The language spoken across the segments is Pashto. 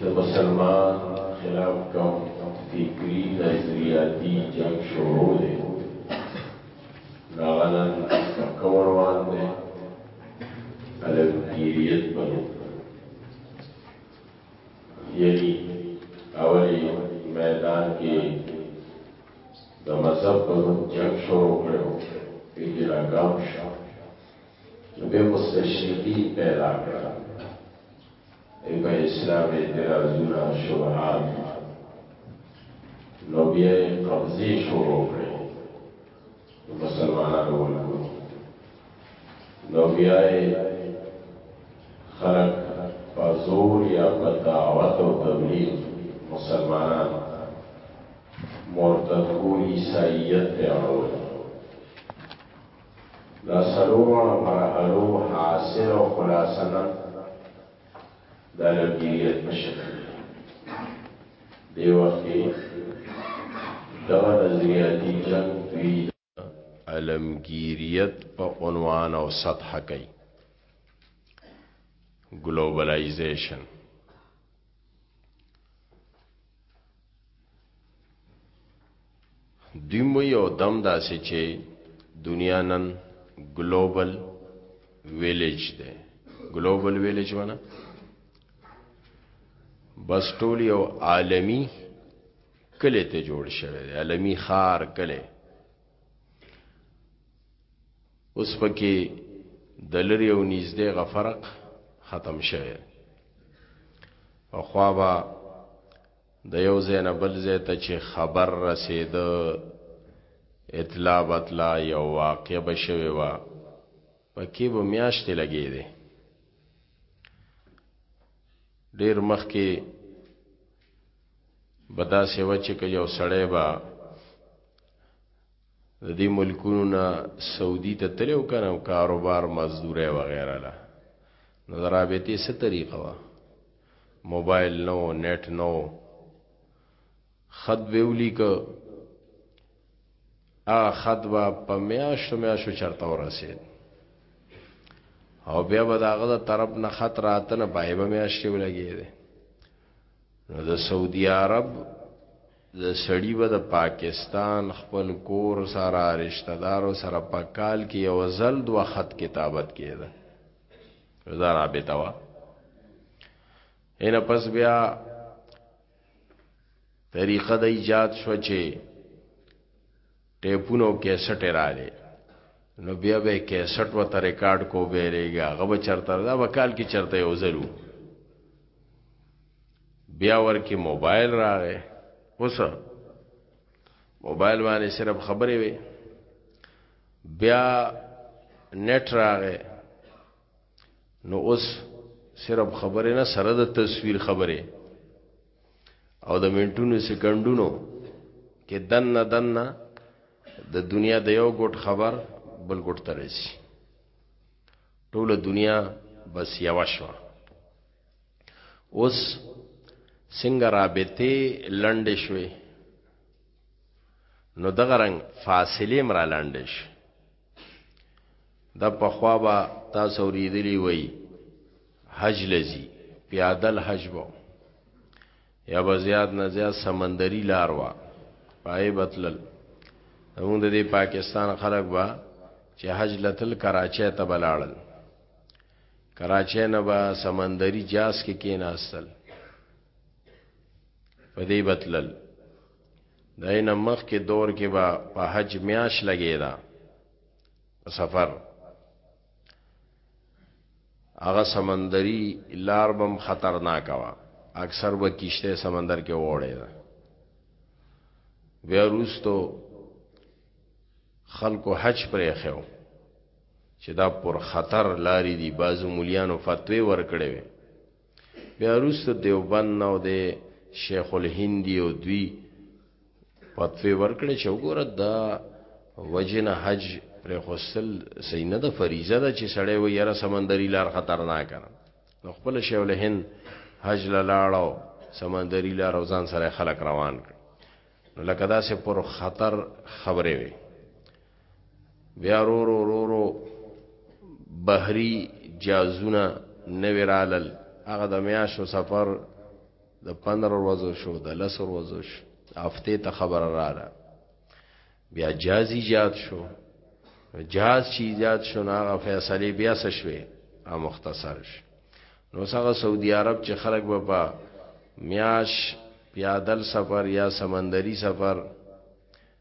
د مسلمان خلاف کوم فکری نظریاتی جنگ شروع دی هغه نن مکه روان دی الکتریت په نوم یعنی اولی میدان کې د مذهب په نوم جنګ شروع کړو ایجراګام شو نو بیا خو تشریقي پیدا کړه ای په اسلام اعتراضونه شبهات نو بیا یې قبضې شروع کړې د مسلمانانو ملکو نو بیا یې خلک په زور یا په دعوت او تبلیغ مسلمانان مرتد کول عیسائیت ته اړول د څلورو مرحلو حاصل او خلاصه نن د لبدیریت په شکل دی وخت کې دغه نظریاتي جنګ دوی علمگیریت په عنوان او سطح کوي ګلوبلایزیشن دوی مو یو دم داسې چې دنیا نن ګلوبل ویلیج ده ګلوبل ویلیج ونه بس ټول یو عالمی کله ته جوړ شوی دی عالمی خار کله اوس پکې د لرې او نږدې غ فرق ختم شوی او خوا به د یو ځای نه بل ځای ته چې خبر رسېده اطلاع بتلا یو واقع به شوی وه پکې به میاشتې لګې دی ډیر مخکې بدا سیوه چې که یو سړی به د دې ملکونو نه سعودي ته تللی و که نه کاروبار مزدورۍ وغیره له نو د رابطې څه طریقه وه موبایل نه و نیټ نه و خط به ولیکه هغه خط به په میاشتو میاشتو چرته ورسېد او بیا به د هغه د طرف نه خط راته نه پای به میاشتې ولګېدې نو د سعودي عرب زه سړی به د پاکستان خپل کور سره رشته دارو سره په کال کې یو ځل دوه خط کتابت کېده دا رابطه وه اینه پس بیا طریقه د ایجاد شو چې ټیپونه او کیسټ یې رالی نو بیا به کیسټ و ته ریکارډ کو به ریګا هغه به چرته دا به کال کې چرته یو ځلو بیا ورکی موبایل راغې اوس موبایل باندې صرف خبرې وي بیا نت راغې نو اوس صرف خبرې نه سره د تصویر خبرې او د منټونو سکندونو کې دنه دنه د دنیا د یو ګټ خبر بل ګټ ته رسی ټول دنیا بس یو شو اوس څنګه رابطه لنډې شوې نو دغه رنگ فاصله مرا لنډې شوې د پخوا با تاسو اوریدلی وای حج لذي پیادل حج وو یا به زیات نه زیات سمندري لار وا پای بتلل موږ د دې پاکستان خلک با چې حج لتل کراچۍ ته بلاړل کراچۍ نه با سمندري جاس کې کی کیناستل په دې بتلل ددې نه مخکې دور کې به په حج میاشت لګېده په سفر هغه سمندري لار به هم خطرناکه وه اکثر به کشته سمندر کې وړېده بیا وروستو خلکو حج پرې خېو چې دا پر خطر لارې دي بعضو مليانو فتوی ورکړې وي بیا وروسته دیوبند نه او د شیخ الهند یو دوی فتوی ورکړي چې وګوره دا وجنه حج پر خوستل سینه د فریضه ده چې سړی و یاره سمندري لار خطرناک نه نو خپل شیخ الهند حج لاړو سمندري لار او ځان سره خلک روان کړ نو لکه دا سه پر خطر خبره وي بیا رو رو رو رو بحری جازونه نوی رالل هغه د میاشو سفر د 15 ورځو شو د لس ورځو شو هفته ته خبر رااله بیا جاز ایجاد شو جاز چې ایجاد شو نه هغه فیصله بیا څه شوه ا مختصر شو نو څنګه سعودي عرب چې خلک به په میاش پیادل سفر یا سمندري سفر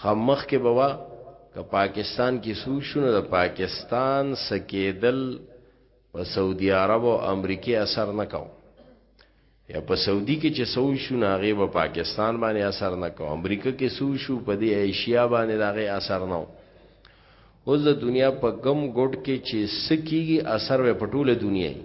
خمخ کې بوا که پاکستان کې سوشونه د پاکستان سکیدل په سعودي عرب او امریکای اثر نه کاو یا په سعودي کې چې سو شو نه هغه په پاکستان باندې اثر نه کو امریکا کې سو شو په دې ایشیا باندې دغه اثر نه اوس د دنیا په غم ګډ کې چې سکیږي اثر په ټوله دنیا یې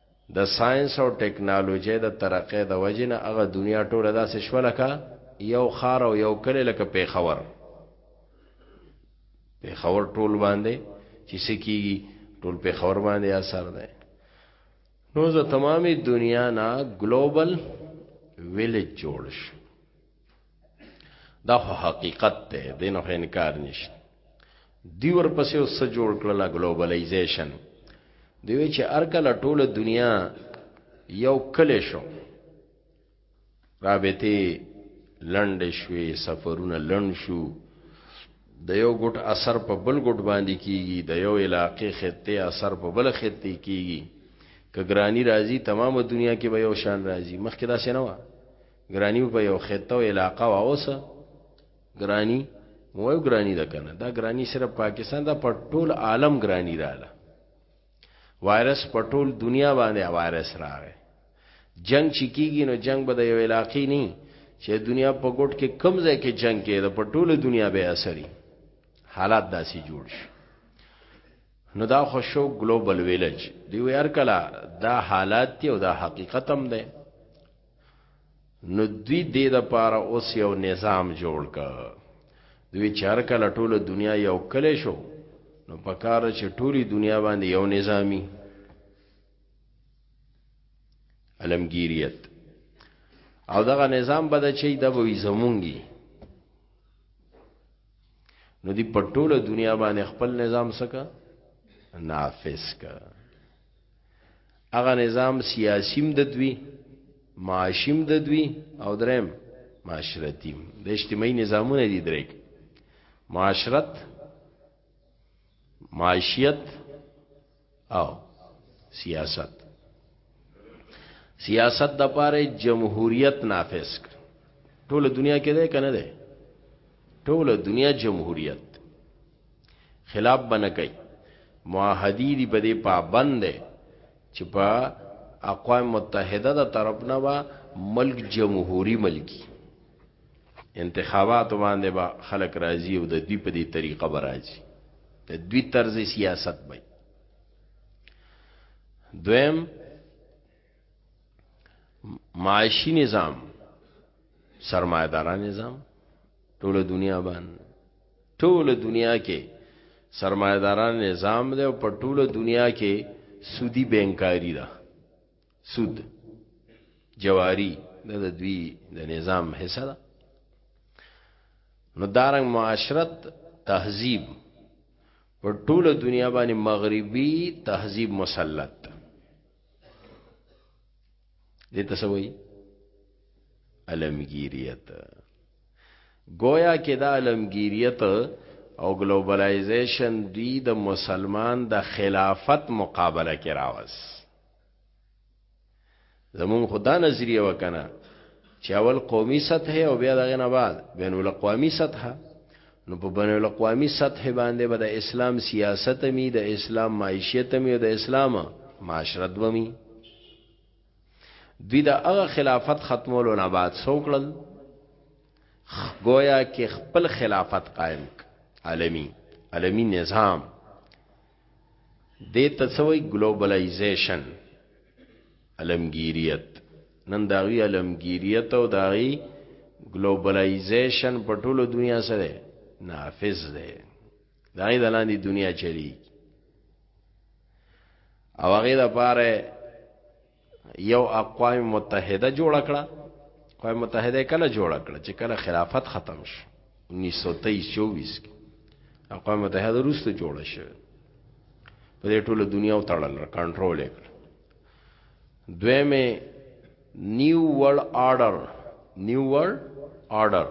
د ساینس او ټکنالوژۍ د ترقۍ د وجې نه هغه دنیا ټوله داسې شوه لکه یو ښار او یو کلی لکه پېښور. پېښور ټول باندې چې څه کېږي ټول پېښور باندې اثر دی. نو د تمامې دنیا نه ګلوبل ویلج جوړ شو. دا خو حقیقت دی دین خو انکار نشته دی ورپسې اوس جوړ کړل ګلوبلایزیشن دی وی چې ارکل ټوله دنیا یو کله شو رابطه لند شوي سفرونه لند شو د یو ګټ اثر په بل ګټ باندې کیږي د یو علاقې خطه اثر په بل خطه کیږي کګرانی راځي تمامه دنیا کې به یو شان راځي مخکې دا څه نه و ګرانی په یو خطه او علاقه وا اوس ګرانی مو یو ګرانی ده کنه دا ګرانی صرف پاکستان دا په ټول عالم ګرانی رااله وایرس په ټول دنیا باندې وایرس راغی جنگ چې کیږي نو جنگ به د یو علاقې نه چې دنیا په ګډ کې کم ځای کې جنگ کې د په ټول دنیا به اثرې حالات داسې جوړ شي نو دا خوشو ګلوبل ویلج دی ویار کلا دا حالات دی او دا حقیقت هم دی نو دوی دې د پاره اوس یو نظام جوړ ک دوی چار کله ټوله دنیا یو کله شو نو په کار چې ټولی دنیا باندې یو نظامی علمگیریت او دغه نظام بد چي د وې زمونږي نو دی په ټوله دنیا باندې خپل نظام سکه نافذ کا هغه نظام سیاسیم د دوی معاشیم د دوی او درم معاشرتیم د اجتماعي نظامونه دي درک معاشرت معاشیت او سیاست سیاست د پاره جمهوریت نافذ کړ ټول دنیا کې ده کنه ده ټول دنیا جمهوریت خلاف بنه کوي معاهدی دی په دې پابند دی چې په اقوام متحده د طرف نه با ملک جمهوری ملکی انتخابات باندې با خلک راضي او د دوی په دې طریقه به راضي د دوی طرز سیاست به دویم معاشی نظام سرمایداران نظام ټول دنیا باندې ټول دنیا کې سرمایداران نظام دی او په ټول دنیا کې سودی بینکاری ده سود جواری دا د دوی د نظام حصہ ده نو دارنګ معاشرت تهذیب په ټول دنیا باندې مغربي تهذیب مسلط دې تسوي علمگیریت ګویا کې دا علمګیریت او ګلوبلایزیشن دوی د مسلمان د خلافت مقابله کې راوس زمون خدا نظریه وکنه چې اول قومي سطح او بیا دغه نه بعد بین الاقوامی سطح نو په بین الاقوامی سطح باندې به د اسلام سیاست می د اسلام معیشت می او د اسلام معاشرت بمی دوی د هغه خلافت ختمولو نه بعد سوکړل گویا کې خپل خلافت قائم عالمی عالمی نظام د تسوی ګلوبلایزیشن علمگیریت نن داوی علمگیریت او داوی ګلوبلایزیشن په ټولو دنیا سره نافذ دی دا غي دلاندې دنیا چلی او هغه د پاره یو اقوام متحده جوړ کړه اقوام متحده کله جوړ کړه چې کله خلافت ختم شو 1923 کې اقوام متحده روسته جوړ شو په دې ټوله دنیا او تړل کنټرول کړ دویمه نیو ورلد آرډر نیو ورلد آرډر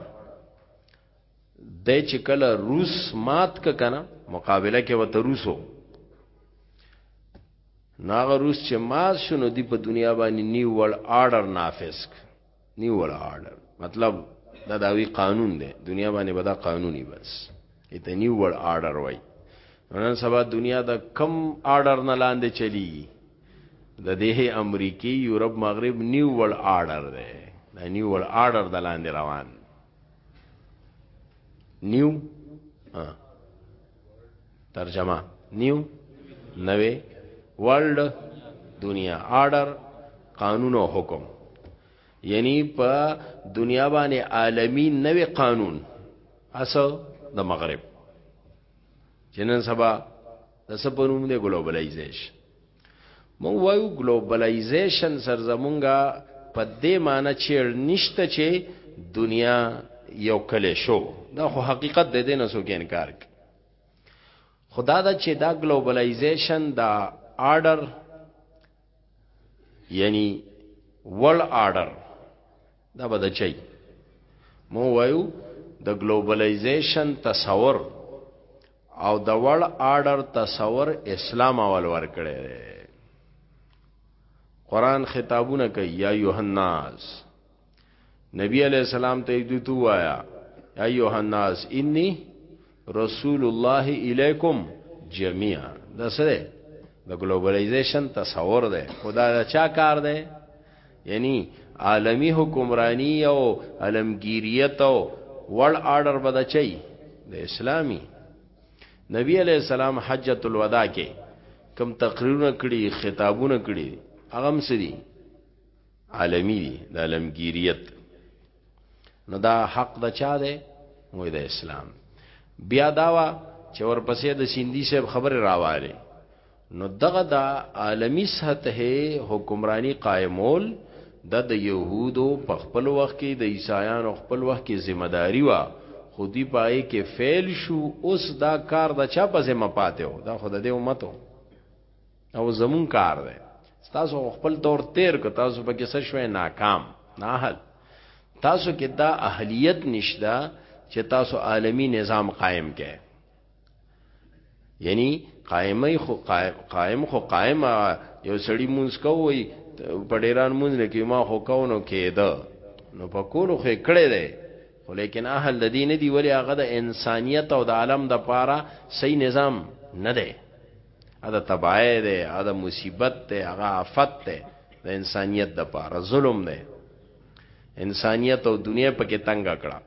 د چې کله روس مات ک کنه مقابله کې وته روسو ناغه روس چې مات شنو دی په دنیا باندې نیو ول آرډر نافذ ک نیو ول آرډر مطلب دا داوی قانون دی دنیا باندې به دا قانوني بس ایته نیو ول آرډر وای نن سبا دنیا دا کم آرډر نه لاندې چلی د دې امریکای یورپ مغرب نیو ول آرډر دی دا نیو ول آرډر د لاندې روان نیو ترجمه نیو نوې ورلد دنیا آرډر قانون او حکم یعنی په دنیا باندې عالمی نوې قانون اسو د مغرب جنن سبا د سپنوم د ګلوبلایزیشن موږ وایو ګلوبلایزیشن سره زمونږ په دې معنی چیړ نشته چې دنیا یو کلی شو دا خو حقیقت دی دینه سو کې انکار کی خدا دا چې دا ګلوبلایزیشن دا آرډر یعنی ورلد آرډر دا به د چي مو وایو د ګلوبلایزیشن تصور او د وړ آرډر تصور اسلام اول ور کړی قران خطابونه کوي یا یوهناس نبی علیہ السلام ته دې تو وایا یا یوهناس انی رسول الله الیکم جميعا دا سره د ګلوبلایزیشن تصور ده خدا دا چا کار ده یعنی عالمی حکمرانی او علمگیریت او ورلد آرډر بده چي د اسلامی نبی علی السلام حجۃ الوداع کې کم تقریرونه کړي خطابونه کړي هغه مسدي عالمی دي د علمگیریت نو دا حق د چا دی وای د اسلام بیا داوا چې ورپسې د سیندی صاحب خبره راواله نو دغه د عالمی سطح حکمرانی قائمول د د يهودو په خپل وخت کې د عیسایانو خپل وخت کې ذمہ داری وا خودی پای کې فعل شو اوس دا کار د چا په ذمہ پاتې و دا خود د امتو او زمون کار دی تاسو خپل دور تیر کو تاسو په کې څه شوي ناکام ناهل تاسو کې دا اهلیت نشته چې تاسو عالمی نظام قائم کړئ یعنی قائمه خو قائم قائم خو قائم یو سړی مونږ کوي په ډیران مونږ نه کې ما خو کو نو کېده نو په کولو خو کړه دی خو لیکن اهل د دین دی ولی هغه د انسانیت او د عالم د پاره صحیح نظام نه دی دا تباہی ده دا مصیبت ده هغه آفت ده د انسانیت د پاره ظلم ده انسانیت او دنیا پکې تنگ کړه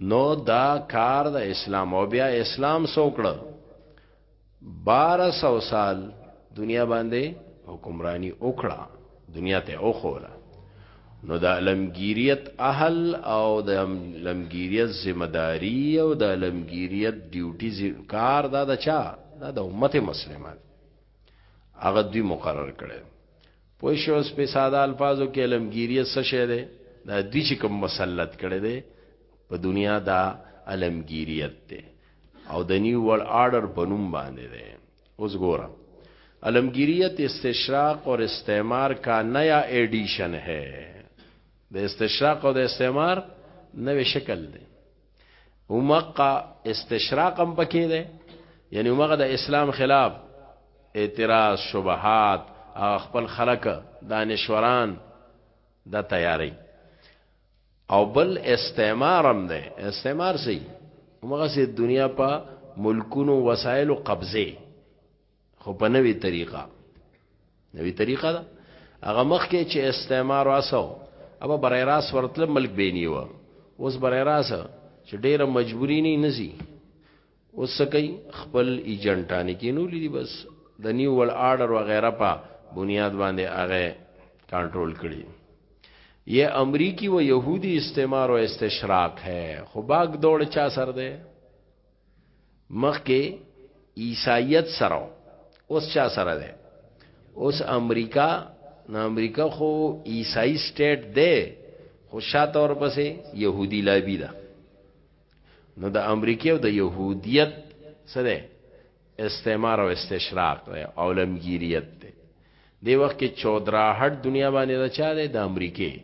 نو دا کار د اسلام او بیا اسلام سوکړه 1200 سال دنیا باندې حکمرانی وکړه دنیا ته اوخوله نو د علمگیریت اهل او د علمگیریت ذمہ داری او د علمگیریت ډیوټي کار دا د چا دا د امت مسلمه هغه دوی مقرر کړي پوه شو اس په ساده الفاظو کې علمگیریت څه شه ده دا دوی چې کوم مسلط کړي ده په دنیا دا علمگیریت ده او د نیو ورلد آرډر په نوم باندې ده اوس ګوره علمګیریت استشراق اور استعمار کا نیا ایډیشن ہے د استشراق او د استعمار نوې شکل دی اومقه استشراق هم پکې دی یعنی اومغه د اسلام خلاف اعتراض شبهات خپل خلک دانشوران د دا تیاری او بل استعمار هم ده استعمار سی همغه سي دنیا په ملکونو وسایل او قبضه خو په نوې طریقه نوې طریقه ده هغه مخکې چې استعمار واسو ابا برای راس ورتل ملک بینیو اوس برای راس چې ډیره مجبوری نه نزي اوس څه کوي خپل ایجنټانې کینولي دي بس د نیو ول آرډر وغیره په بنیاد باندې هغه کنټرول کړي یہ امریکی و یهودی استعمار و استشراق ہے خو باغ دوړ چا سر ده مخکې عیسایت سره اوس چا سره ده اوس امریکا نه امریکا خو عیسائی سټیټ ده خو شاته ورپسې يهودي لابي ده نو د امریکای او د يهودیت سره استعمار او استشراق دی عالمگیریت دی دی وخت کې چودراهټ دنیا باندې دا چا دی د امریکای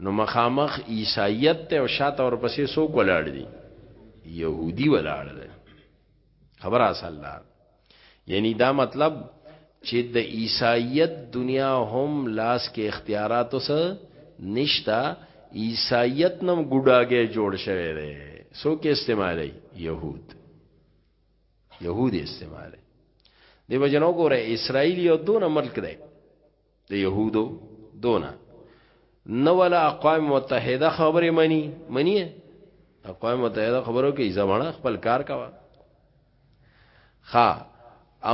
نو مخامخ عیسایت ته او شاته ورپسې سو کولاړ دي يهودي ولاړ ده خبر اصل لار یعنی دا مطلب چې د عیسایت دنیا هم لاس کې اختیاراتو سره نشتا عیسایت نم ګډاګه جوړ شوی دی سو کې استعمالي يهود يهود استعمالي دی وجنو ګوره اسرائیل یو دون ملک دی د يهودو دونه نو ولا اقوام متحده خبره مني مني اقوام متحده خبرو کې زمانہ خپل کار کوا ها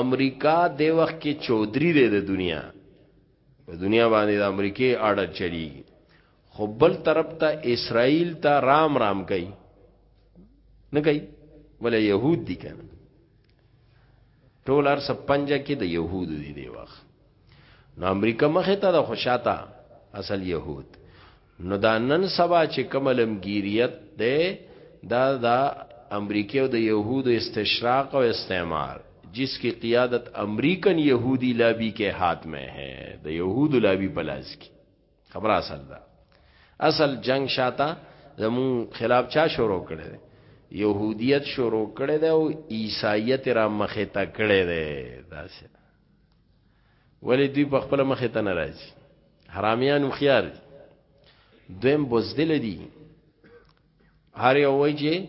امریکا د وخت کې چودري دی د دنیا په دنیا باندې د امریکای اړه چلی خو بل طرف ته اسرائیل ته رام رام کوي نه کوي ولې يهود دي کنه ټول ار سپنجا کې د يهود دي دی وخت نو امریکا مخه ته د خوشاته اصل يهود نو دا نن سبا چې کملم ګیریت ده دا دا امریکای او د يهودو استشراق او استعمار جس کی قیادت امریکن یهودی لابی کې ہاتھ میں ہے د یهودو لابی پلاس کی خبر اصل دا اصل جنگ شاته زمون خلاف چا شروع کړي دي يهوديت شروع کړي دي او عيسايت را مخه تا کړي دي داسې ولی دوی په خپل مخه ته ناراضي حرامیان هم خيار دي دویم بوزدل دي هر یو وای چې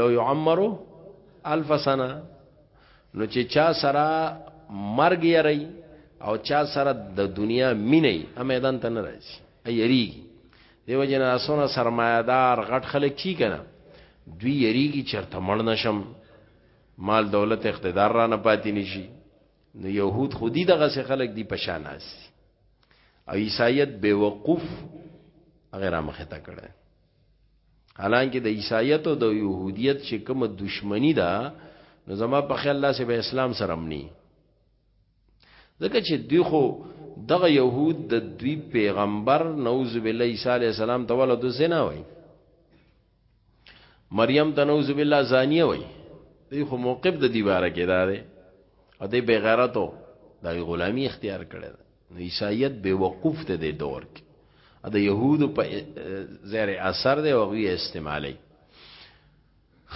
لو يعمرو الف سنه نو چې چا سره مرګ یری او چا سره د دنیا مینې هم میدان ته ناراضي ایری دیو جن اسونه سرمایدار غټ خلک چی کنه دوی یریږي چرته مړ نشم مال دولت اقتدار را نه پاتې نشي نو يهود خودي دغه څه خلک دي پشاناس او عیسایت بے وقوف غیر مخه تا کړه حالانکه د عیسایت او د يهودیت چې کومه دشمنی ده نو زما په خیال الله سي به اسلام سره امني ځکه چې دوی خو دغه يهود د دوی پیغمبر نوذ بالله عیسی علی السلام ته ولادت زنا وای مریم ته نوذ بالله زانیه وای دی خو موقف د دی باره کې دا دی او دی بغیرتو دا غلامی اختیار کړی ده نو عیسایت به وقوف ته دی دور کې د يهودو په زیر اثر دی او غوی استعمالي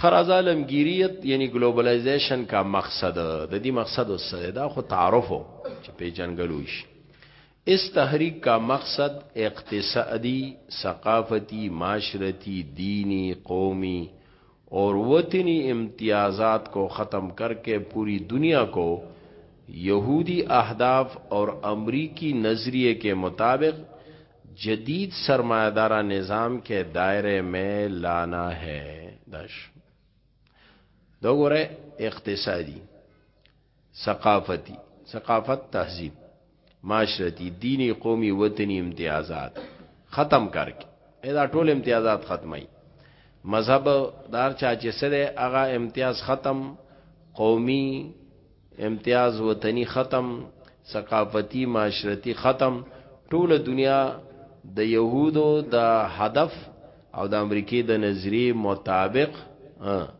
خراز عالمگیریت یعنی گلوبلایزیشن کا مقصد د دې مقصد سره دا خو تعارف چې په جنگلو شي اس تحریک کا مقصد اقتصادی ثقافتی معاشرتی دینی قومی اور وطنی امتیازات کو ختم کر کے پوری دنیا کو یہودی اہداف اور امریکی نظریے کے مطابق جدید سرمایہ دارہ نظام کے دائرے میں لانا ہے دش دو گورے اقتصادی ثقافتي، ثقافت، تهذیب، معاشرتي، دیني، قومي، وطني امتیازات ختم کر کې اې دا ټول امتیازات ختموي مذهب د هر چا چې څه دی هغه امتیاز ختم قومي امتیاز وطني ختم ثقافتي معاشرتي ختم ټول دنیا د يهودو د هدف او د امریکای د نظریه مطابق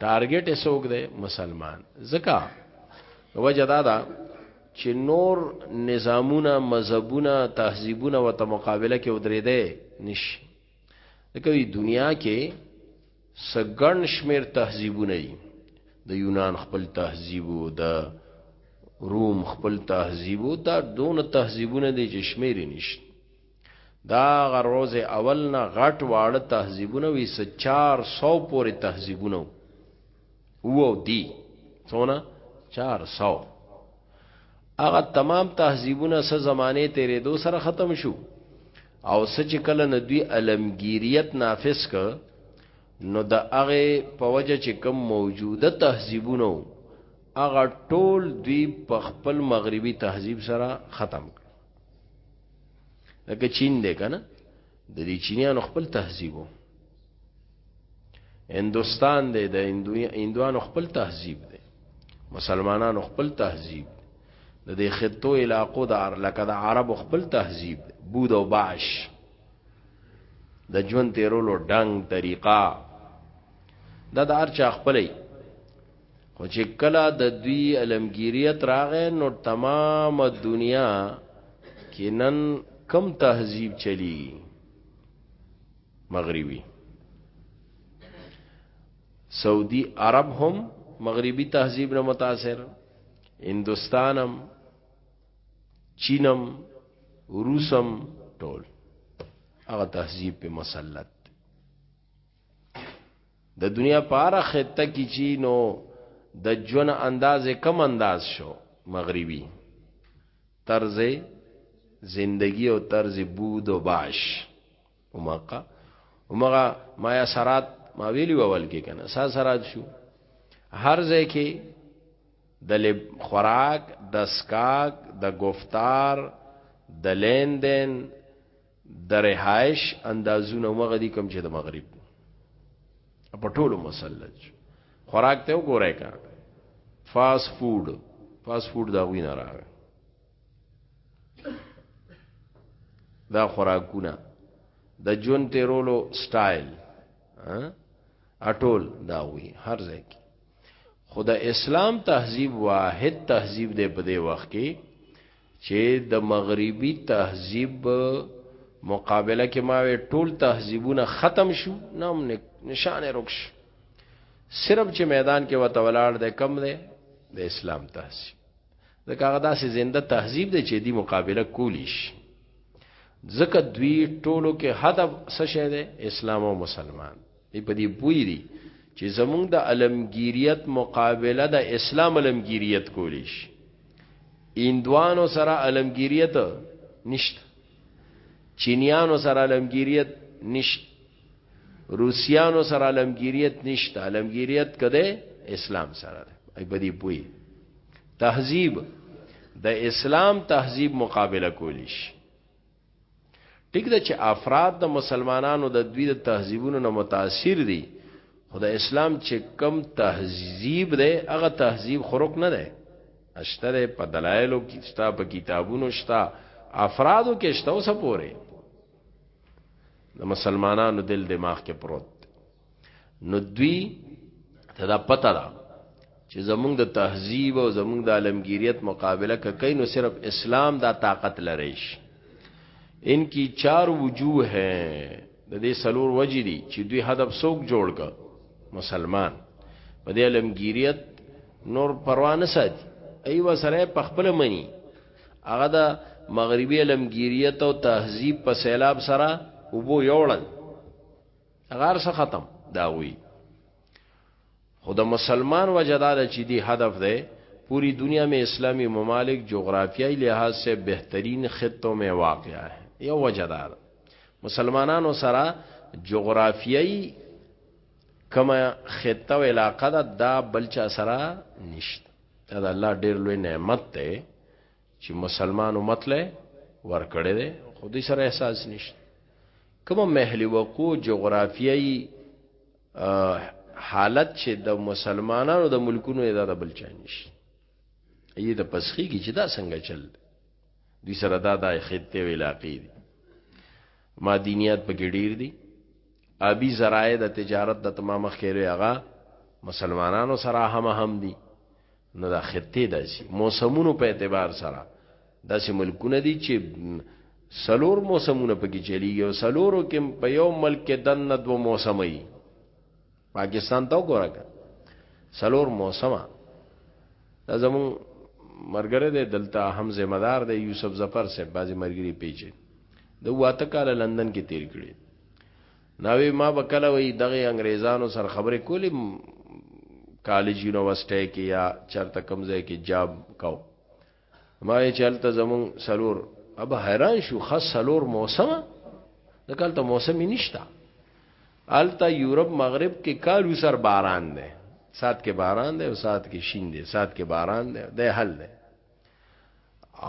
ټارګټ یې څوک دی مسلمان ځکه وجه دا ده چې نور نظامونه مذهبونه تهذیبونه وته مقابله کې ودرې دی نشي لکه دنیا کې سګن شمیر تهذیبونه دي د یونان خپل تهذیب او د روم خپل تهذیب او دا دون تهذیبونه دي چې شمیر نشي دا غروز اول نه غټ واړه تهذیبونه وی س 400 پورې تهذیبونه وو دی څونه 400 هغه تمام تهذیبونه س زمانه تیرې دو سره ختم شو او سچ کله نه دوی علمگیریت نافذ ک نو د هغه په وجه چې کم موجوده تهذیبونه هغه ټول دوی په خپل مغربي تهذیب سره ختم کړ لکه چین دی کنه د دې چینیانو خپل تهذیب هندوستان دی د هندوانو خپل تهذیب دی مسلمانانو خپل تهذیب د دې خطو علاقو د لکه د عرب خپل تهذیب بود او باش د ژوند تیرولو ډنګ طریقه دا د ارچا خپلې خو چې کله د دوی علمگیریت راغې نو تمام دنیا کې نن کم تهذیب چلی مغربي سعودي عرب هم مغربي تهذیب نه متاثر هندستانم چینم روسم ټول هغه تهذیب په مسلط د دنیا په اړه خطه کې چې نو د جون انداز کم انداز شو مغربي طرز زندگی او طرز بود او باش ومقه ومغه ما یا سرات ما ویلی اول کې کنه سا سرات شو هر ځای کې د خوراک د سکاک د گفتار د لین دین د رهایش اندازونه مغه دي کم چې د مغرب په ټولو مسلج خوراک ته وګورای کا فاست فود فاست فود دا وینه راغی دا خوراکونه د جون تیرولو سټایل اټول دا وی هر ځای کې خدا اسلام تهذیب واحد تهذیب دی په دې وخت کې چه د مغربی تهذیب مقابله کی ما وی ټول تهذیبونه ختم شو نام نشان رک شو صرف چه میدان کې وته ولاړ دی کم دی د اسلام تهذیب ځکه هغه داسې زنده تهذیب دی چې دی مقابله کولی شي ځکه دوی ټولو کې هدف څه شه دی اسلام او مسلمان دی په دې پوی دی چې زمونږ د علمگیریت مقابله د اسلام علمگیریت کولی شي ایندوانو سره علمگیریت نشته چینیانو سره علمگیریت نشته روسیانو سره علمگیریت نشته علمگیریت کده اسلام سره ده ای بدی پوی تهذیب د اسلام تهذیب مقابله کولی شي ټیک ده چې افراد د مسلمانانو د دوی د تهذیبونو نه متاثر دي خو د اسلام چې کم تهذیب دی هغه تهذیب خرق نه دی اشتره په دلایلو کې شتا په کتابونو شتا افرادو کې شتا اوسه پوره د مسلمانانو دل دماغ کې پروت نو دوی ته دا پته ده چې زمونږ د تهذیب او زمونږ د عالمگیریت مقابله کوي نو صرف اسلام دا طاقت لري شي ان کی چار وجوه ہیں د دې سلور وجې دي چې دوی هدف سوک جوړ کا مسلمان په دې عالمگیریت نور پروا نه ساتي ایو سره په خپل منی هغه د مغربي علمگیریت او تهذیب په سیلاب سره وبو یوړل غار څه ختم دا وی خو د مسلمان وجدار چې دی هدف ده پوری دنیا میں اسلامی ممالک جغرافیائی لحاظ سے بہترین خطوں میں واقع ہے یو وجدار مسلمانانو سره جغرافیائی کما خطه و علاقه دا, دا بلچا سره نشته دا الله ډیر لوی نعمت ده چی مسلمان امت له ورکړی دی خو دې سره احساس نشته کوم محل وقوع جغرافیایي حالت چې د مسلمانانو د ملکونو ادا د بلچانیش یی د پسخی کی چې دا څنګه چل دې سره دا د خطه وی علاقې دي مادینیات په ګډیر دي ابي زراعه د تجارت د تمامه خیره هغه مسلمانانو سره هم هم دي نو دا خطه داسي موسمونو په اعتبار سره داسي ملکونه دي چې سلور موسمونه پکې چلیږي او سلورو کې په یو ملک کې دنه دو موسمي پاکستان ته وګورئ سلور موسمه دا زمون مرګره دی دلته هم ذمہ دار دی یوسف ظفر سے بازی مرګری پیچه د واته کال لندن کې تیر کړی ناوی ما به کله وی دغه انګریزانو سره خبرې کولې کالج یونیورسيټي کې یا چرته کم ځای کې جاب کاو ما یې چلته زمون سلور اب حیران شو خاص سلور موسم د کلته موسم نشتا التا یورپ مغرب کې کالو سر باران دی سات کې باران دی او سات کې شین دی سات کې باران دی د حل دی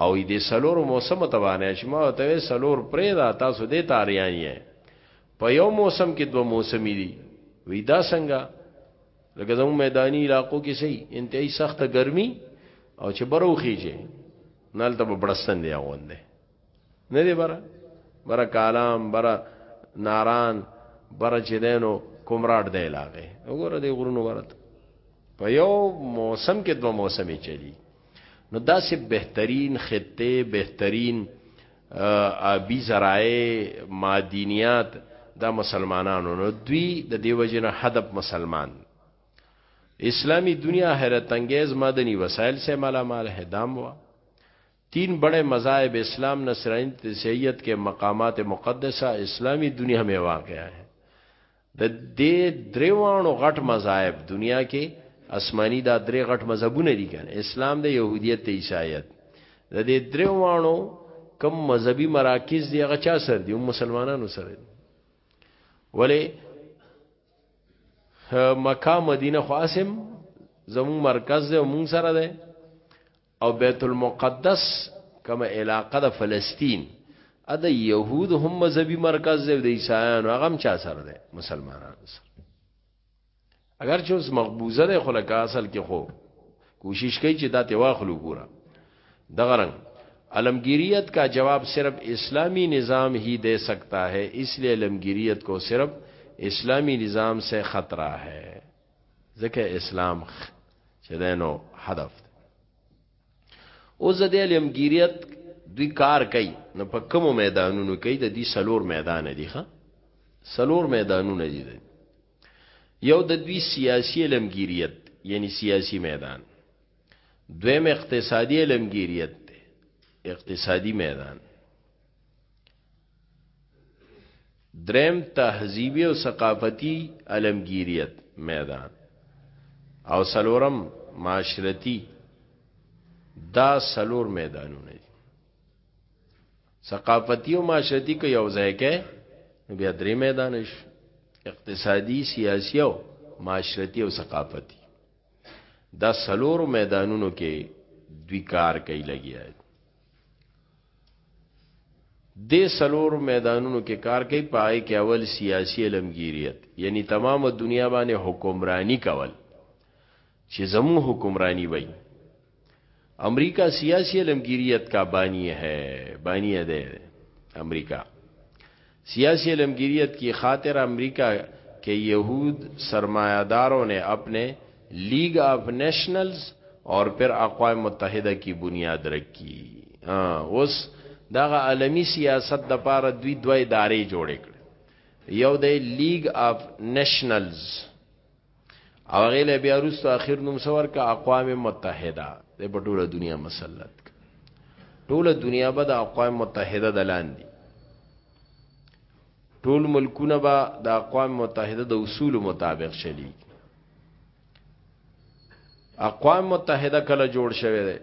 او دې سلور موسم ته باندې چې ما ته وې سلور پرې دا تاسو دې تاریان یې په یو موسم کې دوه موسمې دي وی دا څنګه لکه زمو میدانی علاقو کې سي انتهایی سخت ګرمي او چې بروخیږي نالته په بړستن دی اغوندې نه دی بره بره کالام بره ناران بره چې دینو کومراټ دی لاغه وګوره دی غرونو ورته په یو موسم کې دوه موسمې چلی نو دا سه بهترین خطه بهترین آبی زرای معدنیات دا مسلمانانو نو دوی د دیو جن هدف مسلمان اسلامی دنیا حیرت انگیز مدنی وسایل سے مالا مال ہے دام وا تین بړې مذاهب اسلام نصرانیت عیسیت کې مقامات مقدسه اسلامي دنیا مې واقع ہے د دې دریوانو غټ مذاهب دنیا کې آسمانی دا درې غټ مذهبونه دي کنه اسلام د يهودیت ته عیسایت د دې دریوانو کم مذهبي مراکز دی هغه چا سر دي مسلمانانو سره دي ولی مکه مدینه خاصم زمون مرکز دی مون سره ده او بیت المقدس کوم علاقه د فلسطین ا د يهود هم مذهبي مرکز دی د عیسایانو هغه هم چا سره دی مسلمانانو سره اگر چې اوس مقبوزه ده خو لکه اصل کې خو کوشش کوي چې دا ته واخلو ګوره دغه رنګ علمگیریت کا جواب صرف اسلامی نظام ہی دے سکتا ہے اس لیے علمگیریت کو صرف اسلامی نظام سے خطرہ ہے ځکه اسلام چې دی نو هدف دی اوس د علمګیریت دوی کار کوي نو په کومو میدانونو کوي د دې سلور میدان دي ښه سلور میدانونه دي یو د دوی سیاسي علمګیریت یعنی سیاسي میدان دویم اقتصادي علمګیریت اقتصادي میدان دریم تهذیبی او ثقافتی علمگیریت میدان او سلورم معاشرتی دا سلور میدانونه دي ثقافتی او معاشرتی که یو ځای کې بیا درې میدانش اقتصادي سیاسي او معاشرتی او ثقافتی دا سلور میدانونو کې دوی کار کوي لګیا د سلور میدانونو کې کار کوي پای کې اول سیاسي علمگیریت یعنی تمام دنیا باندې حکمرانی کول چې زمو حکمرانی وای امریکا سیاسی علمگیریت کا بانی ہے بانی ہے دے امریکا سیاسی علمگیریت کی خاطر امریکا که یهود سرمایه دارو نه اپنه لیګ آف نیشنلز اور پر اقوام متحده کی بنیاد رکی اوس دغه عالمی سیاست د پاره دوی دوه ادارې جوړې کړې یو د لیګ اف نېشنلز او غیله بیا روستو اخر نوم سور کا اقوام متحده د ټوله دنیا مسلط ټوله دنیا به د اقوام متحده د لاندې ټول ملکونه به د اقوام متحده د اصول مطابق چلی اقوام متحده کله جوړ شوه دی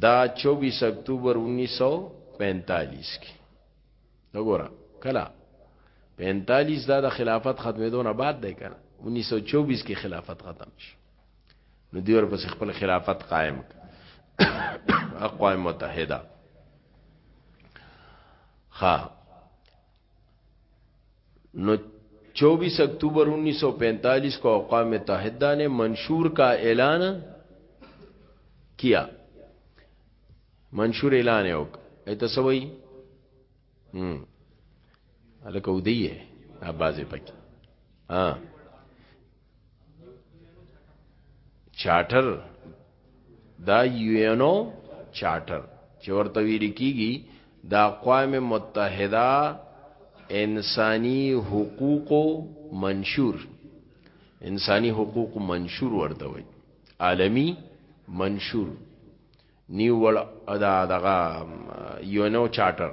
دا چوبیس اکتوبر انیس سو پینتالیس کی نګورا کلا پینتالیس دا د خلافت ختمېدو نه بعد دی کنه انیس سو چوبیس کی خلافت ختم شو نو دیور پس خپل خلافت قائم اقوام متحده خا نو 24 اکتوبر 1945 کو اقوام متحدہ نے منشور کا اعلان کیا منشور اعلان ہے ایتا سوئی ہم الکو دیئے آبازی پکی ہاں چارټر دا یونو چارټر چې ورته ویل کیږي د اقوام متحده انساني حقوق منشور انساني حقوق منشور ورته وي عالمی منشور نیول او دا دغه یونو چارټر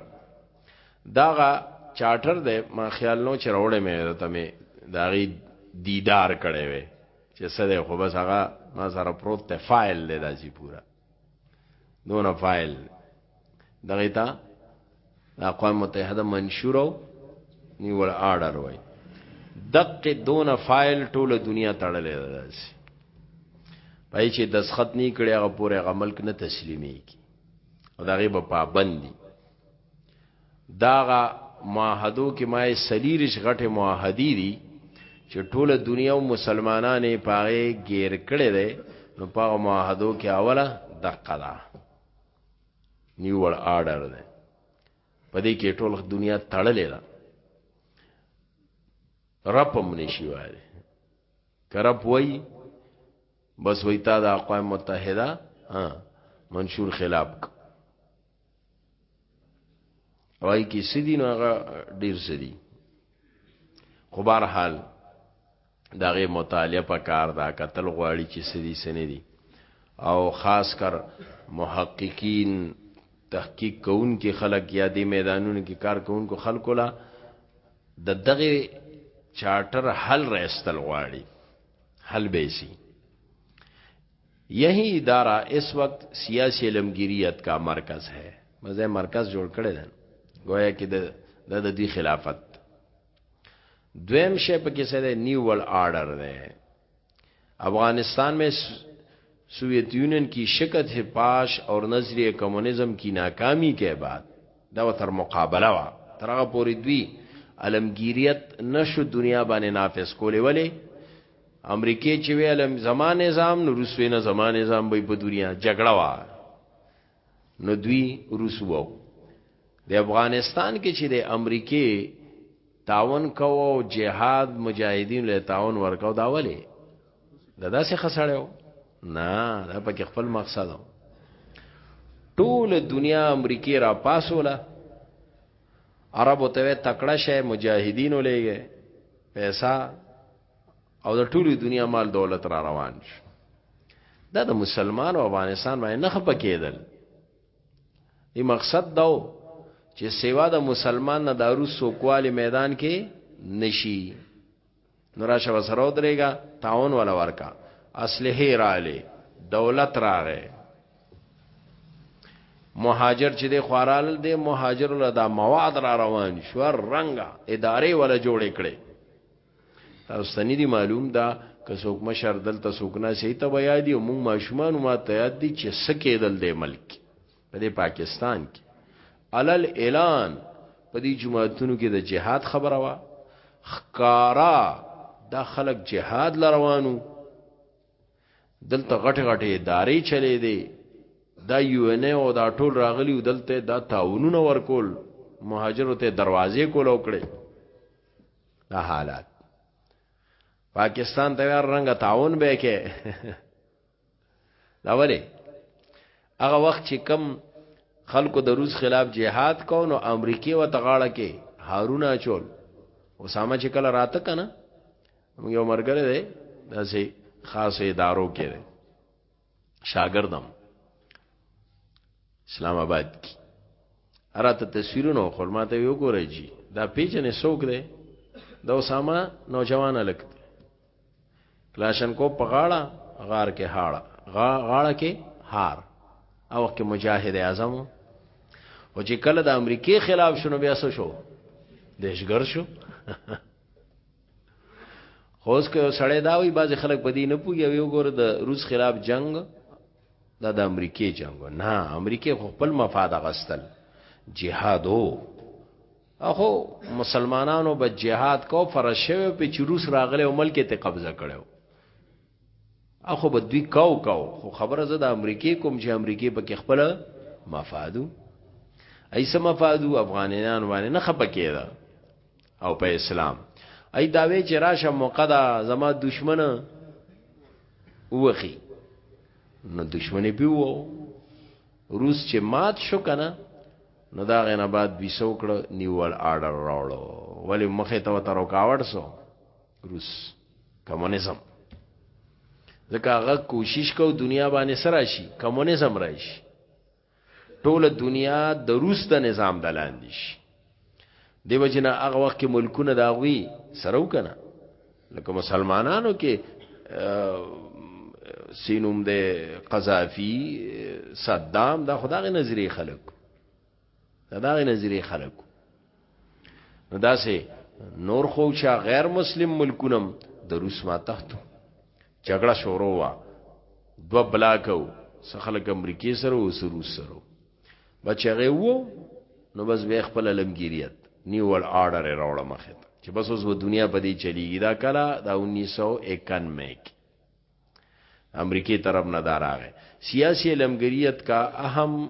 داغه چارټر دی ما خیال نو چې راوړې مې ته مې داغي دیدار کړي وي چې سره خو بس هغه ما سره پروت ته فایل دی داسي پورا دونه فایل دغه ته اقوام متحده منشور او نیول آرډر وای دقه دون فایل ټوله دنیا تړلې ده داسې پای چې دسخط نه کړي هغه پورې هغه ملک نه تسلیمي کی او دا غي په پابندي داغه معاهدو کې ما سلیریش غټه معاهدی دي چې ټوله دنیا او مسلمانانې پاره غیر کړي ده نو په معاهدو کې اوله دقه ده نیو ورلډ آرډر ده په دې کې ټول دنیا تړلې ده رپم نشي وای کرپ وای بس وای تا د اقوام متحده ها منشور خلاف وای کې سدي نو هغه ډیر سدي خو بهر حال دغه مطالعه په کار دا قتل غواړي چې سدي سنې دي او خاص کر محققین تحقیق کون کې خلک یا د میدانونو کې کار کون کو خلکو لا د دغه چارټر حل راستل غواړي حل به سي یہی ادارہ اس وقت سیاسی علمگیریت کا مرکز ہے مزه مرکز جوړ کړی دی گویا کې د د دې خلافت دویم شی په کې سره نیو ول آرډر دی افغانستان میں سوویت یونین کی شکت ہے پاش اور نظریه کمونیزم کی ناکامی کے بعد دا تر مقابله وا تر هغه پورې دوی علمگیریت نشو دنیا باندې نافذ کولې ولی امریکای چې وی علم زمان نظام نو روسوی نه زمان نظام به په دنیا جګړه وا نو دوی رسوو د افغانستان کې چې د امریکې تعاون کوو او جهاد مجاهدین له تعاون ورکاو دا ولی دا داسې خسړیو نه دا پکې خپل مقصد ټول دنیا امریکې را پاسوله عربو ته تکړه شه مجاهدین ولېږي پیسې او د ټولې دنیا مال دولت را روان شي دا د مسلمان او افغانستان باندې نه خپ کېدل دی مقصد داو چې سیوا د مسلمان نه دارو سوکوالي میدان کې نشي نو راشه وسره ودرېګا تعاون ولا ورکا اصله رااله دولت راغې مهاجر چې د خورال د مهاجر له دا مواد را روان شو رنګه ادارې ولا جوړې کړې سنی دی معلوم دا که څوک مشر دلته څوک نه سي ته بیا دی موږ ماشومان ما ته یاد دي چې سکه دل دی ملک په دې پاکستان کې علل اعلان په دې جماعتونو کې د جهاد خبره وا خکارا دا خلک جهاد لروانو دلته غټه غټه ادارې چلے دي دا یو ان او دا ټول راغلی دلته دا تعاونونه ورکول مهاجرو ته دروازې کول او کړې دا حالات پاکستان ته هر رنګ تعاون به کې دا ولی هغه وخت چې کم خلکو د روس خلاف جهاد کو نو امریکای و تغاړه کې هارون اچول اسامه چې کله راته کنه یو مرګره دی داسې خاصه ادارو کې دی شاګردم اسلام آباد کې راته تصویرونه خور ما ته یو ګورای جی دا پیژنې څوک دی د اسامه نوجوان لک دی کلاشن کو پغاړه غار کې هاړه غاړه کې هار او کې مجاهد اعظم او چې کله د امریکای خلاف شنو بیا شو دیشګر شو خوس که سړی دا وی بعضی خلک په دې نه پوهیږي یو ګور د روس خلاف جنگ دا د امریکای جنگ نه امریکای خو خپل مفاد غستل جهادو اخو مسلمانانو به جهاد کو فرض شوی په چې روس راغله او ملک ته قبضه کړو اخو به دوی کاو کاو خو خبره زه د امریکای کوم چې امریکای په کې خپل مفادو ایسه مفادو افغانانان باندې نه خپکه ده او په اسلام ای داوی چې راشه موقع دا زما دشمن وخی نو دشمنی پیو روس چې مات شو کنه نو دا غنه بعد بیسو کړه نیول آرډر راوړو ولی مخه ته وته رکاوټ سو روس کمونیزم ځکه هغه کوشش کو دنیا باندې سره شي کمونیزم راشي ټوله دنیا د روس د نظام د لاندې شي دیو جنا هغه وخت کې ملکونه دا غوي سره وکنه لکه مسلمانانو کې سینوم د قذافی صدام دا خدای نظری خلق دا دغه نظری خلق نو دا سه نور خو چا غیر مسلم ملکونم د روس ما تحت جګړه شروع وا دو بلاکو سخلک امریکای سره او سروس سره بچغه وو نو بس به خپل لمګیریت نیول آرډر راوړ مخه چې بس اوس و دنیا په دې چلیږي دا کلا دا 1991 امریکای طرف نه داراغه سیاسی لمګریت کا اهم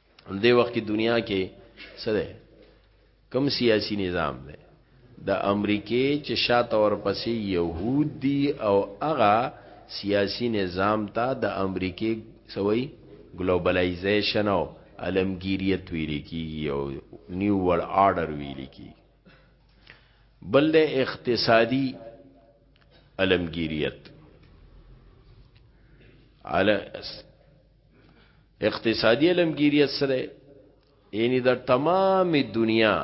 دې وخت کې دنیا کې سره کم سیاسی نظام دی د امریکې چې شاته ورپسې يهود دي او هغه سیاسی نظام ته د امریکې سوي ګلوبلایزیشن او عالمگیریت ویل کیږي او نیو ورلد آرډر ویل کیږي بل د اقتصادي عالمگیریت علی اقتصادي علمګيريت سره یعنی د تمام دنیا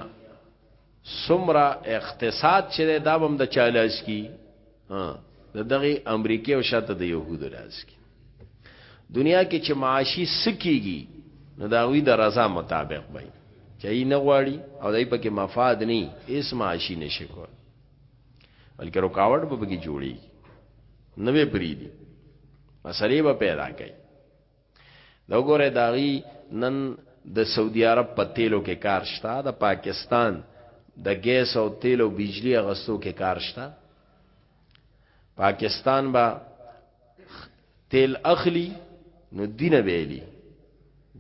سمرا اقتصاد چې دا بم د چالاس کی د دغه امریکای او شاته د يهودو لاس کی دنیا کې چې معاشي سکیږي نو دا وی د رضا مطابق وای چې یې نه غواړي او دای په کې مفاد نه ایس معاشي نشي کول بلکې رکاوټ به بګي جوړي نوې پریدي مسلې به پیدا کوي دا وګوره داغي نن د سعودي عرب په تیلو کې کار شته د پاکستان د ګیس او تیل او بجلی غستو کې کار شته پاکستان با تیل اخلی نو دینه ویلی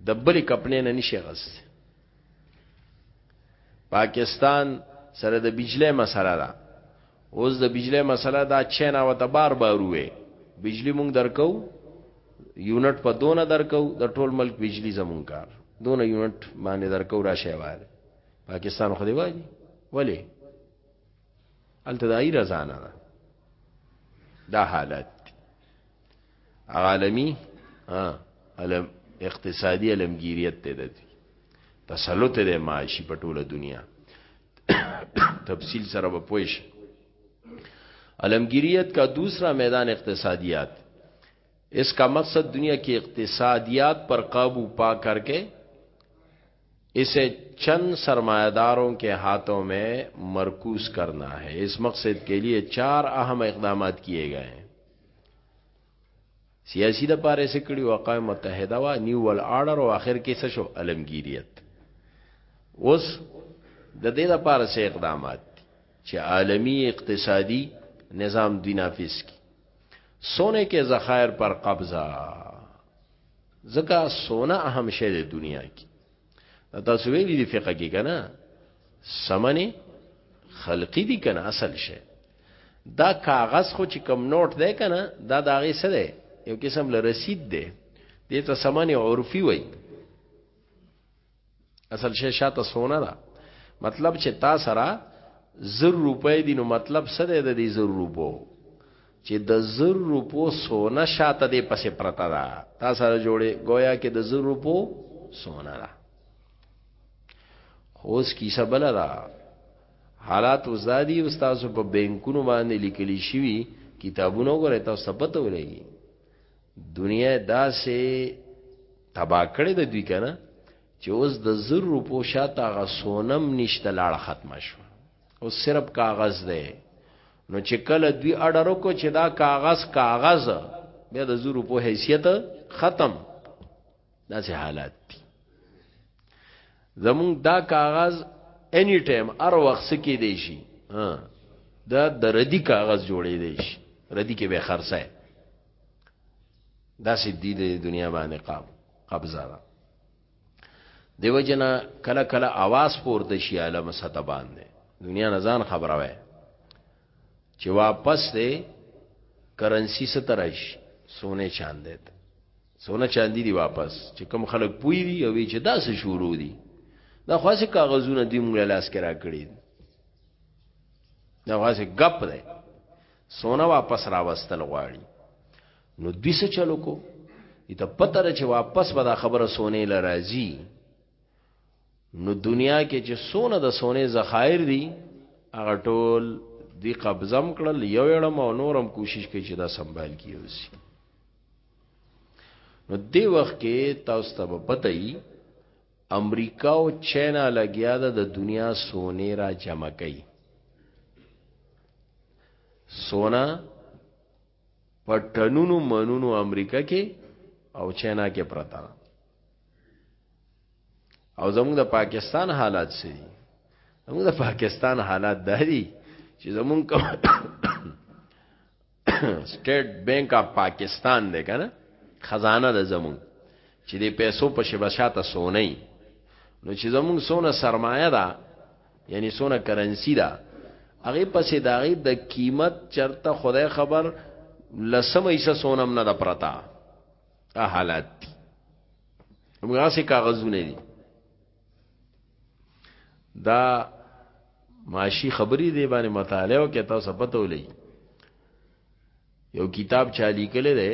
د بلې کپنې نه نشي غست پاکستان سره د بجلی مسله ده اوس د بجلی مسله دا چینا و ته بار بار وې بجلی مونږ درکو یونټ په دونه درکو د ټول ملک بجلی زمون کار دونه یونټ باندې درکو را شی وای پاکستان خو دی وای ولی التدای رضانه دا حالت عالمی اقتصادی المگیریت تیرے تسل و دے معاشی طول دنیا تفصیل سرب اپوزیشن علمگیریت کا دوسرا میدان اقتصادیات اس کا مقصد دنیا کی اقتصادیات پر قابو پا کر کے اسے چند سرمایہ داروں کے ہاتھوں میں مرکوز کرنا ہے اس مقصد کے لیے چار اہم اقدامات کیے گئے ہیں سیاسی د پاره سکړي وقای متحده وا نیو ول آرډر او اخر کې څه شو علمگیریت اوس د دې د پاره سه اقدامات چې عالمی اقتصادي نظام دی نافذ کی سونه کې ذخایر پر قبضه زکه سونه اهم شی د دنیا کې تاسو ویلي دي فقہ کې کنه سمنه خلقی دي کنه اصل شي دا کاغذ خو چې کم نوٹ ده کنه دا د هغه سره یو قسم له رسید ده دې ته سمنه عرفي وای اصل شي شاته سونه ده مطلب چې تا سره زر روپۍ دي نو مطلب څه ده د دې زر روپو چې د زر روپو سونه شاته دې پسې پرته ده تا سره جوړې گویا کې د زر روپو سونه ده خو اوس کیسه بل ده حالات وزادي استاد په بانکونو باندې لیکلي شوی کتابونه وګورئ تاسو پته ولګي دنیا داسې تبا کړې د دوی کنه چې اوس د زر روپو شاته غسونم نشته لاړه ختمه شو او صرف کاغذ دی نو چې کله دوی اډر وکړو چې دا کاغذ کاغذ بیا د زورو په حیثیت ختم داسې حالات دي زمونږ دا کاغذ اني ټایم هر وخت سکی دی شي دا د ردی کاغذ جوړې دی شي ردی کې به خرڅه دا سې دی د دنیا باندې قاب قبضه ده دیو جنا کله کله आवाज پورته شي عالم سطح باندې دنیا نه ځان خبره وای چې واپس دی کرنسی سترش سونه چاندید سونه چاندی دی واپس چې کم خلک پوی دی او چې دا څه شروع دی دا خاصه کاغذونه دی موږ لاس کرا کړی دا خاصه غپ دی سونه واپس راوستل غواړي نو دوی څه چلو کو ایته پته ده چې واپس به دا خبره سونه لراځي نو دنیا کې چې سونه د سونه ذخایر دي هغه ټول دی قبضم کړل یو اړم او نورم کوشش کوي چې دا سنبال کیوسی نو دی وخت کې تاسو ته په پته ای امریکا او چینا لګیا ده د دنیا سونه را جمع کوي سونا په ټنونو منونو امریکا کې او چینا کې پرتا او زموږ د پاکستان حالات څه دي زموږ د پاکستان حالات دا دي چې زموږ سټیټ بانک اف پاکستان دی کنه خزانه د زموږ چې د پیسو په شبشاته سونی نو چې زموږ سونه سرمایه ده یعنی سونه کرنسی دا هغه پسې داغي د قیمت چرته خدای خبر لسمه ایسه سونم نه د پرتا ا حالات دي موږ سه کاغذونه دي دا معاشي خبرې دی باندې مطالعه او کې تاسو پته ولې یو کتاب چالي کړي دی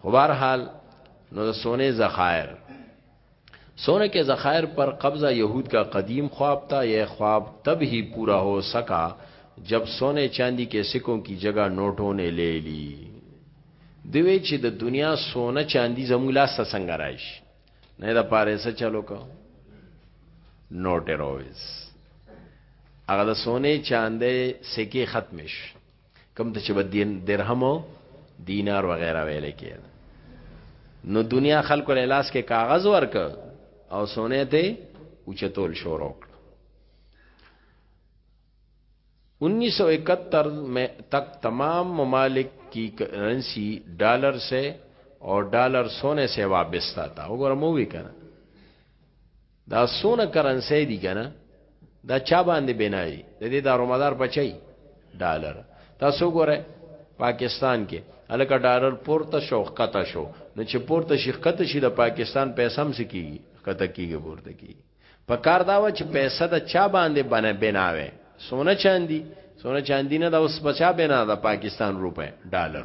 خو بهر حال نو د سونه ذخایر سونه کې ذخایر پر قبضه يهود کا قدیم خواب تھا یہ خواب تب ہی پورا ہو سکا جب سونے چاندی کے سکوں کی جگہ نوٹوں نے لے لی دوی چې د دنیا سونه چاندی زموږ لاس څنګه راشي نه دا پاره څه چلو کو نوټ رويز هغه د سونه چاندې سکه ختم شي کوم ته چې به درهم او دینار وغیرہ ویل کېد نو دنیا خلکو له لاس کې کاغذ ورک او سونه ته اوچتول شروع کړ 1971 میں تک تمام ممالک کی کرنسی ڈالر سے اور ڈالر سونے سے وابستہ تھا وګوره مو وی کنه دا سونه کرنسي دي کنه دا چا باندې بنای د دې دارومدار بچي ډالر تاسو ګوره پاکستان کې الکه ډالر پورته شو قطه شو نو چې پورته شي قطه شي د پاکستان پیسې هم سکی قطه کیږي پورته کی په کار دا و چې پیسې د چا باندې بنه بناوي سونه چاندي سونه چاندي نه د اوس بچا بنا د پاکستان روپې ډالر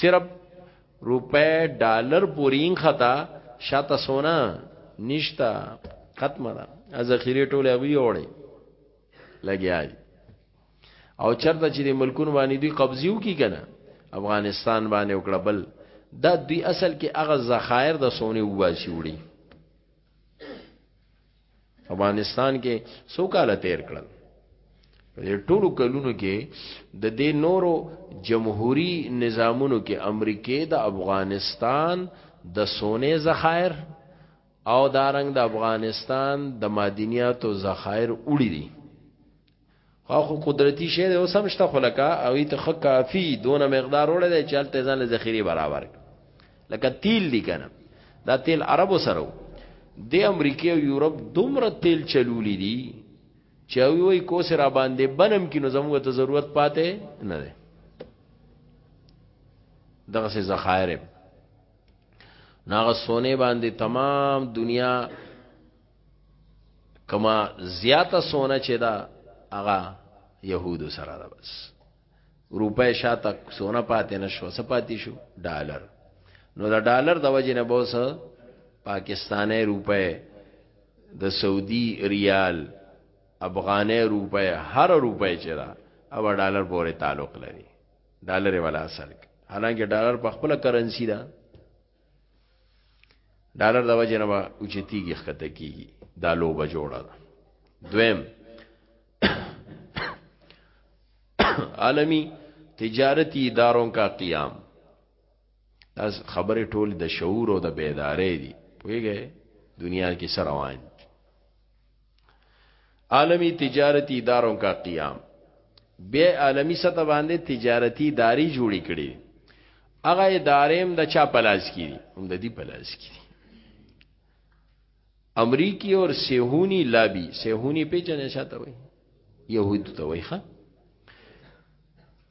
صرف روپے ډالر پورین خطا شاته سونا نشتا ختمه ده از اخیری ټوله وی اوړي لګیا دي او چرته چې د ملکونو باندې دوی قبضیو کی کنه افغانستان باندې وکړه بل دا دوی اصل کې هغه ذخایر د سونه وباسي وړي افغانستان کې سو کاله تیر کړل دې ټولو کلونو کې د دې نورو جمهوری نظامونو کې امریکې د افغانستان د سونې ذخایر او دارنګ د افغانستان د معدنیاتو ذخایر وړي دي خو خو قدرتی شی دی اوس هم شته خو لکه او ایت خو کافی دونه مقدار وړه دی چې هلته ځان له ذخیره برابر لکه تیل دی کنه دا تیل عربو سره د امریکې او یورپ دومره تیل چلولی دی چې وی وی کو سره باندې بنم کینو زموږ ته ضرورت پاتې نه دی دغه سه ذخایر ناغه سونه باندې تمام دنیا کما زیاته سونه چې دا هغه يهودو سره ده بس روپې شاته سونه پاتې نشو سپاتې شو ډالر نو دا ډالر د وجې نه بوس پاکستاني روپې د سعودي ریال افغاني روپې هر روپې چې دا او ډالر پورې تعلق لري ډالر ولا اثر حالانکه ډالر په خپل کرنسی ده ډالر د وجه نه اوچتیږي خطه کیږي دا لوبه جوړه ده دویم عالمی تجارتی اداروں کا قیام دا خبره ټول د شعور او د بیدارې دي ویګه دنیا کې سره روان عالمی تجارتی اداروں کا قیام بیا عالمی سطح باندې تجارتی ادارې جوړې کړې هغه ادارې هم د چا پلاس کې دي هم د دې پلاس کې دي امریکي او سیهونی لابي سیهونی پیژنې شاته وي يهود ته وي ښه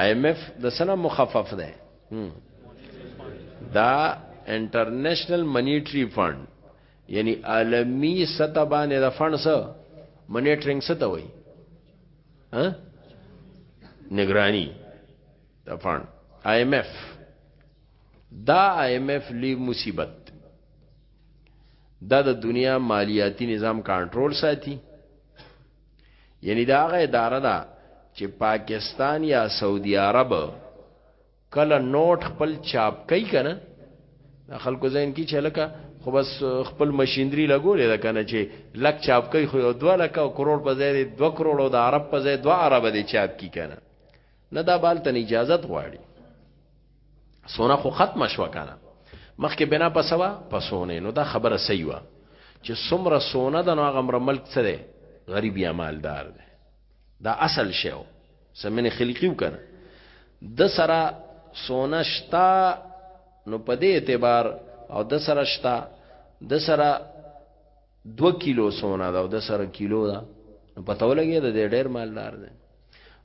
آی ایم ایف د سنه مخفف ده دا انټرنیشنل منیټری فند یعنی عالمی سطح باندې د فند سره منیټرینګ څه ته وایي ها نگرانی د فند آی ایم ایف دا آی ایم ایف لی مصیبت دا د دنیا مالیاتی نظام کنټرول ساتي یعنی دا هغه اداره ده چې پاکستان یا سعودي عرب کله نوٹ خپل چاپ کوي کنه خلکو زین کی چلکه خو بس خپل ماشينري لګولې ده کنه چې لک چاپ کوي خو 2 لک کروڑ په ځای 2 کروڑ او د عرب په ځای 2 عرب دي چاپ کی کنه نه دا بالته اجازه غواړي سونه خو ختم شو کنه مخکې بنا پسوا پسونه نو دا خبره صحیح و چې سمره سونه د نو غمر ملک څه دی غریب یا مالدار دی دا اصل شیو سمنه خلقی وکنه د سره سونه شتا نو په دې اعتبار او د سره شتا د سره دوه کیلو سونه ده او د سره کیلو ده نو پته ولګي د ډیر مالدار دی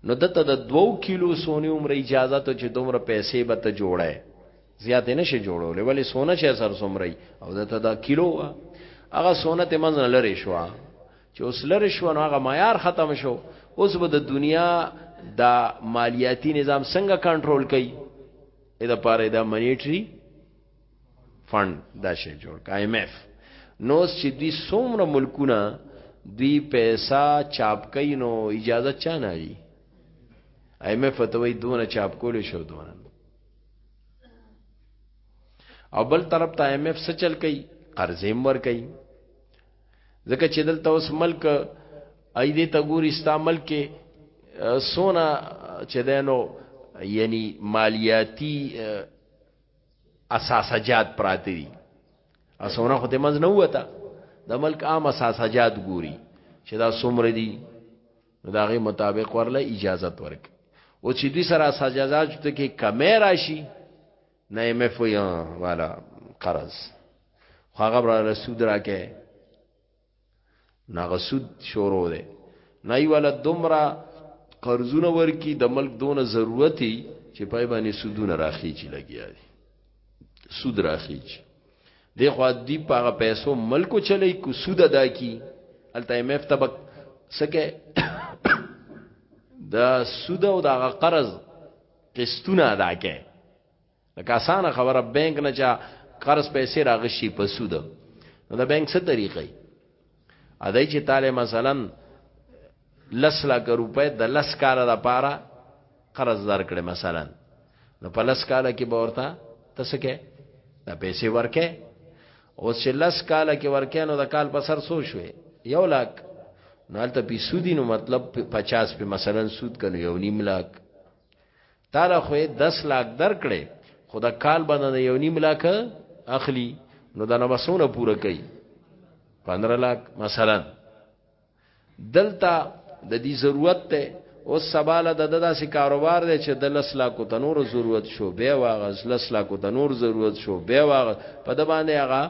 نو دته د دوو کیلو سونی عمر اجازه ته چې دومره پیسې به ته جوړه زیات نه شي جوړولې ولی سونه چې سر سمري او دته دا کیلو وا هغه سونه ته منځ نه لری شو چې اوس لری شو نو هغه معیار ختم شو اوس به د دنیا دا مالیاتی نظام څنګه کنټرول کړي اې د پاره دا منیټری فند دا شی جوړ کا ایم ایف نو چې دی څومره ملکونه دوی پیسا چاپ کوي نو اجازه چا نه لري ایم ایف ته وای دونه چاپ کول شو دونه او بل طرف ته ایم ایف سچل کوي قرضې مور کوي ځکه چې دلته اوس ملک اې دې ته ګوري ستا ملک کې سونا چې دینو یعنی مالیاتی اساسجات پراته دي اسونه خو ته منځ نه وته د ملک عام اساسجات ګوري چې دا څومره دي نو دا غي مطابق ورله اجازه ورک او چې دوی سره اساسجات ته کې کمې راشي نه ایم اف والا قرض خو هغه برا رسود راکې ناغه سود شروع دی نای ولا دومره قرضونه ورکی د ملک دونه ضرورتي چې پای باندې سودونه راخیږي لګیا دي سود راخیږي د خو دی په پیسو ملک چلی کو سود ادا کی الته ایم اف تبک سکه دا سود او دا قرض قسطونه ادا کړي لکه اسانه خبره بانک نه چا قرض پیسې راغشي په سود نو د بانک څه طریقې ادای چې تاله مثلا لس لک روپے د لس کاله لپاره قرض درکړي مثلا نو په لس کاله کې به ورته تاسو کې دا پیسې ورکه او چې لس کاله کې ورکه نو د کال په سر سو شوې یو لاک نو هلته پیسو دي نو مطلب 50 په مثلا سود کنو یو نیم لاک تاله خو 10 لاک درکړې خو د کال باندې یو نیم لاک اخلي نو دا نمسونه پوره کوي 15 لاک مثلا دلته د دې ضرورت ته او سباله د داسې کاروبار دی چې د لس لاکو ته نور ضرورت شو بیا واغز لس لاکو ته نور ضرورت شو بیا واغز په د باندې هغه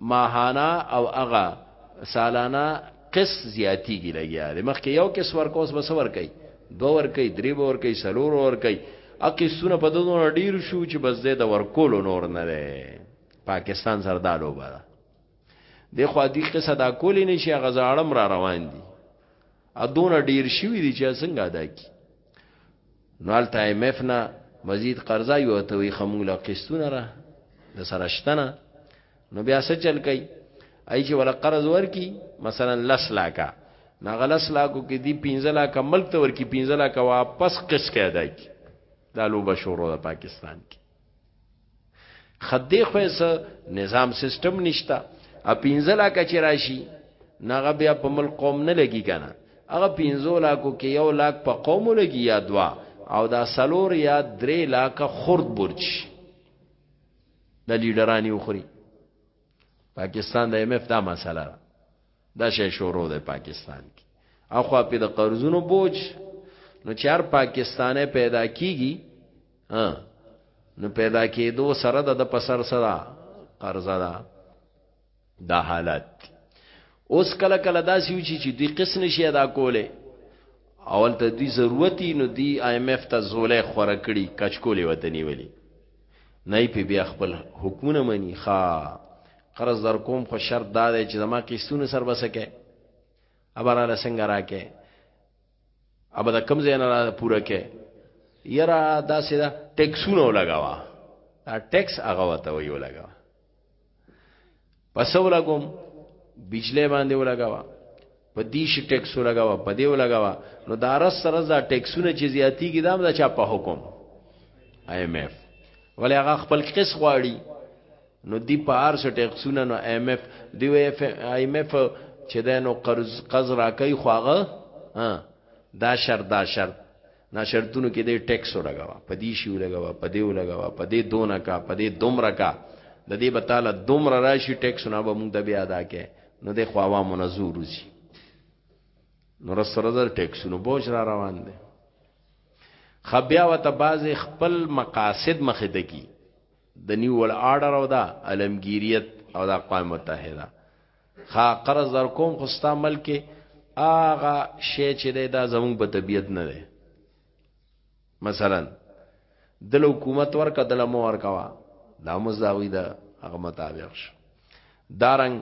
ماهانه او هغه سالانه قسط زیاتیږي لګیا دی مخکې یو کس ورکوس بس ورکي دو ورکي درې به ورکي سلور ورکي اقي سونه په دونو ډیر شو چې بس د ورکول نور نه دی پاکستان سره دا لوبه ده د خو دې قصه دا کولې نشي غزاړم را روان دي ا دونه ډیر شوی دي چې څنګه ادا کی نو هلته ایم ایف نه مزید قرضه یو ته وي خموله قسطونه را د سره شتنه نو بیا څه چل کوي ای چې ولا قرض ورکی مثلا لس لاکا نا غلس لاکو کې دی 15 لاکا ملک ته ورکی 15 لاکا واپس قسط کې ادا کی دا لو بشورو د پاکستان کې خدای خو یې نظام سیستم نشتا ا 15 لاکه چې راشي ناغه بیا په مل قوم نه لګي کنه هغه 15 لاکو کې یو لاک په قوم لګي یا دوا او دا سلور یا درې لاکه خرد برج د لیډرانی وخوري پاکستان د ایم اف دا مسله دا شی شروع ده پاکستان کې اخو په د قرضونو بوج نو چار پاکستانه پیدا کیږي ها نو پیدا کېدو سره د په سر سره قرضه ده دا حالت اوس کله کله دا سیو چې چې دوی قسم شي ادا کوله اول ته دوی ضرورتي نو دی آی ایم ایف ته زولې خوره کړي کچکولې وتنی ولی نه پی بیا خپل حکمونه مني ښا قرض در کوم خو شرط دا دی چې زما قسطونه سر بسکه ابراله څنګه راکې ابا دا کم زین را پورا کې یرا دا سیدا ټیکسونه لګاوا دا ټیکس هغه وته وی لګاوا پس ولګوم بجلی باندې ولګاوا په دې شي ټیکس ولګاوا په دې ولګاوا نو دا رس سره دا ټیکسونه چې زیاتیږي دا د چا په حکم ایم ایف ولې هغه خپل قص غواړي نو دی په هر څه ټیکسونه نو ایم ایف دی وی اف ایم ایف چې دا نو قرض قرض راکای خو هغه ها دا شرط دا شرط نا شرطونو کې دی ټیکس ولګوا په دې شی ولګوا په دې ولګوا په دې دونه کا په دې دومره کا د دې بتاله دومره راشي ټیکس نه به موږ د بیا ادا کې نو د خو عوامو نزور وزي نو رسره در ټیکسونو بوج را روان دي خبیا وته بعضی خپل مقاصد مخه دکی د نیو ورلډ آرډر او دا علمګیریت او دا اقوام متحده خا قرض در کوم خو ستا ملک کې آغا شی چې دی دا زمونږ په طبیعت نه دی مثلا دل حکومت ورکا دل مو ورکوا دا مو زاوی دا هغه مطابق شو دارنګ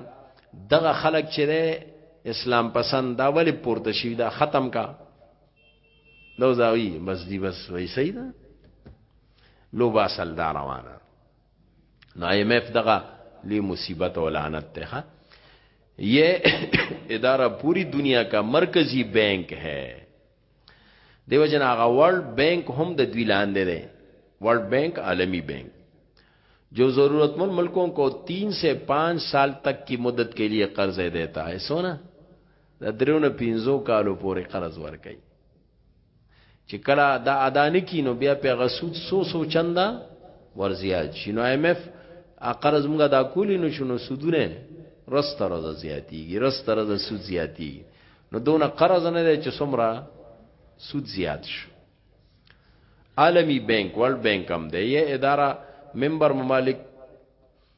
دغه خلک چې دی اسلام پسند دا ولی پورته شي دا ختم کا دو زاوی بس دی بس وای صحیح ده لوبه اصل دا روانه نو ایم ایف دغه لی مصیبت او لعنت ته یہ ادارہ پوری دنیا کا مرکزی بینک ہے دیو جن هغه ورلد بینک هم د دوی لاندې دی ورلد بینک عالمی بینک جو ضرورت مند ملکوں کو تین سے پانچ سال تک کی مدت کے لیے قرض دیتا ہے سونا د دریو نه پینځو کالو پورې قرض ورکړي چې کله دا ادا نکي نو بیا په غسود سو سو چندا ورزیات شي نو ایم اف قرض موږ دا کولی نو شنو سودونه رست رز زیاتیږي رست رز سود زیاتیږي نو دونه قرض نه دی چې څومره سود زیات شو عالمی بانک ورلد بانک هم دی یې اداره ممبر ممالک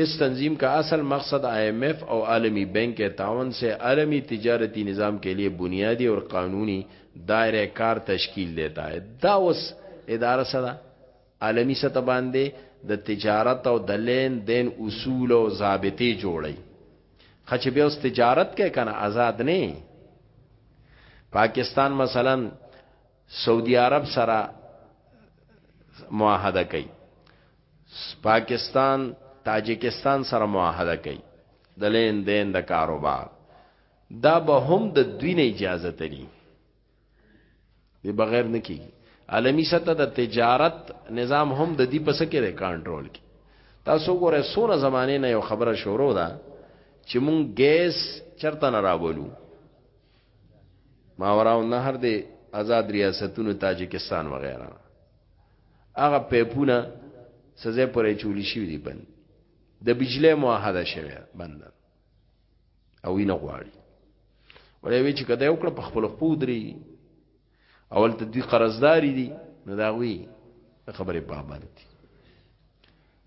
اس تنظیم کا اصل مقصد آئی ایم ایف او عالمی بینک کے تعاون سے عالمی تجارتی نظام کے لیے بنیادی اور قانونی دائرہ کار تشکیل دیتا ہے دا اوس اداره څه ده عالمی سطح باندې د تجارت او د لین دین اصول او ضابطې جوړي خچ بیا اوس تجارت کې کنه آزاد نه پاکستان مثلا سعودي عرب سره معاهده کوي پاکستان تاجکستان سره معاهده کوي د لین دین د کاروبار دا به هم د دوی نه اجازه تلی دی بغیر نه کی عالمی سطح د تجارت نظام هم د دې پس کې د کنټرول کی تاسو ګوره سونه زمانه نه یو خبره شروع ده چې مونږ ګیس چرته نه راولو ماوراو نهر دی آزاد ریاستونو تاجکستان وغیرہ هغه پیپونه سزا پرې چولی شي دی بند د بجلی معاهده شوی بند او وینه غواړي ولې وی چې کده یو کړ په خپل خپو دري اول ته دوی قرضداري دي نو دا وی خبره پابند دي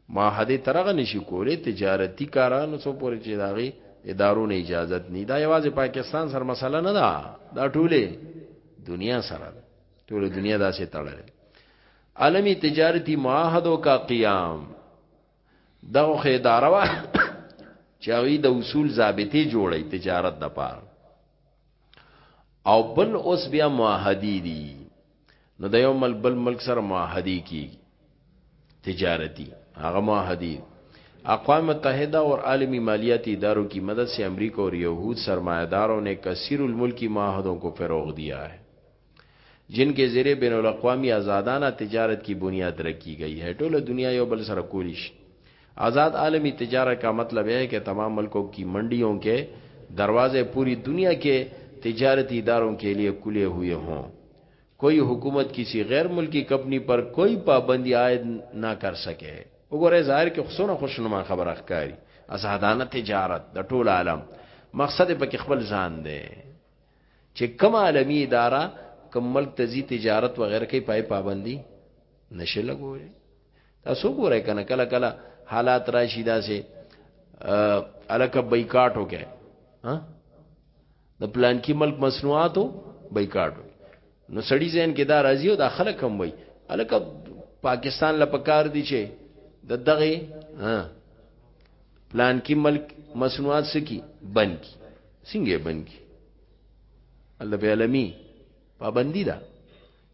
ما هدي ترغه نشي کولې تجارتي کارانو څو پورې چې داغي ادارو نه اجازه نه دا یوازې پاکستان سره مسله نه ده دا ټوله دنیا سره ټوله دنیا دا سي تړلې عالمی تجارتي معاهدو کا قیام دغه خې اداره وا چې د اصول ضابطې جوړي تجارت د پاره او بل اوس بیا معاهدی دي نو د یو مل بل ملک سره معاهدی کی تجارتی هغه معاهدی اقوام متحده اور عالمی مالیاتی اداروں کی مدد سے امریکہ اور یہود سرمایہ داروں نے کثیر الملکی معاہدوں کو فروغ دیا ہے جن کې زیر بین الاقوامی آزادانه تجارت کی بنیاد رکھی گئی ہے ټوله دنیا یو بل سره کولی شي آزاد عالمی تجارت کا مطلب ہے کہ تمام ملکوں کی منډیوں کې دروازه پوری دنیا کې تجارتی اداروں کې لیے کولې ہوئے ہوں کوئی حکومت کسی غیر ملکی کمپنی پر کوئی پابندی عائد نہ کر سکے وګوره ظاهر کې خصونه خوشنما خبره ښکاری آزادانه تجارت د ټول عالم مقصد په خپل ځان دی چې کومه عالمي اداره کوم ملک ته ځي تجارت وغیره کوي پای پابندي نشه لګولې تاسو ګورئ کنه کله کله حالات راشي داسې الکه بایکاټ وکړي ها د پلان کې ملک مصنوعاتو بایکاټ وکړي نو سړی زین کې دا راځي او دا خلک هم وای الکه پاکستان لا پکار دی چې د دغه ها پلان کې ملک مصنوعات سکی بن کی څنګه بن کی الله به علمی پابندی ده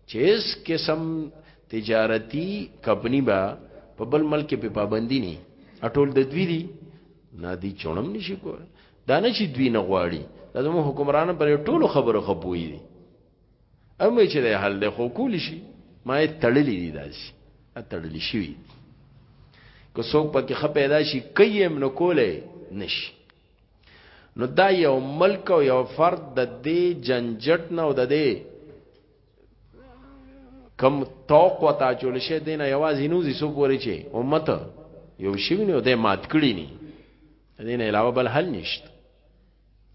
چې اس قسم تجارتی کمپنی با په بل ملک په پابندی نه اټول د دوی دی نادي چونم نشي کول دا نه چې دوی نه غواړي دا زموږ حکمران پر ټولو خبرو خپوي دي امه چې د حل له خو کول شي ما یې تړلې دي داسي اتړلې شي که څوک پکې خپ پیدا شي کيم نو کولې نشي نو دا یو ملک او یو فرد د دې جنجټ نه او د دې کم توق وتا چول شه دینه یوازې نوځي سو پوري چې امت یو شی نه او د مات کړی نه د دې نه علاوه بل حل نشته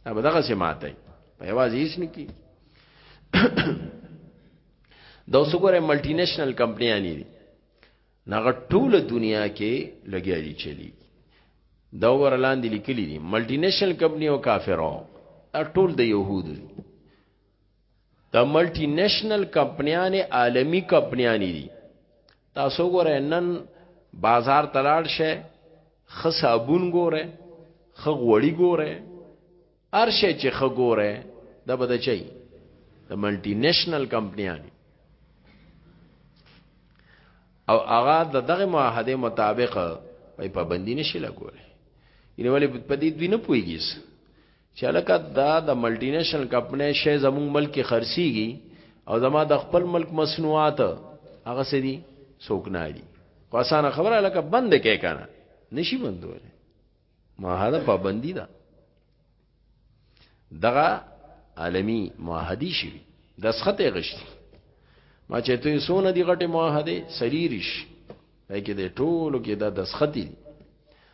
دا به دغه سي ماته په یواز هیڅ نه کی دا اوس ګوره ملټي نېشنل کمپنیانی دي نغه ټول دنیا کې لګیا دي چلی دا ورلان دي لیکلي دي ملټي نېشنل کمپنی او کافرو دا ټول د يهودو دي دا ملټی نېشنل کمپنیانې عالمی کمپنیانې دي تاسو ګورئ نن بازار تلاړ شئ خ صابون ګورئ خ غوړی ګورئ ارشه چې خ ګورئ دا بده چي د ملټی نېشنل کمپنیانې او هغه د دغه معاهده مطابق په پابندی نشي لګولې یعنی ولې په دې دوی نه پويږي چې لکه دا د ملټي نېشنل کمپنۍ شې زموږ ملک کې خرسيږي او زما د خپل ملک مصنوعات هغه سدي څوک نه دي خو اسانه خبره لکه بند کې کنه نشي بندول معاهده پابندي ده دغه عالمی معاهدي شي د سخته غشتي ما چې ته سونه دی غټه معاهده سلیریش پکې د ټولو کې دا د سختی دي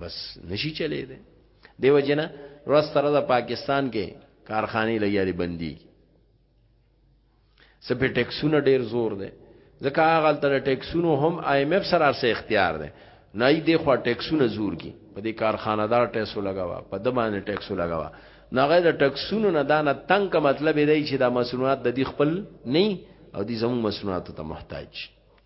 بس نشي چلے دے دیو جنا ورځ تر د پاکستان کې کارخانه لګیاري بندي سپه ټیکسونه ډیر زور دي ځکه هغه تل ټیکسونو هم آی ایم ایف سره سره اختیار دي نه یې د خوا ټیکسونه زور کی په دې کارخانه دار ټیکسو لگاوا په د باندې ټیکسو لگاوا نه غیر د ټیکسونو نه دانه تنگ مطلب دی چې دا مصنوعات د دې خپل نه او دې زموږ مصنوعات ته محتاج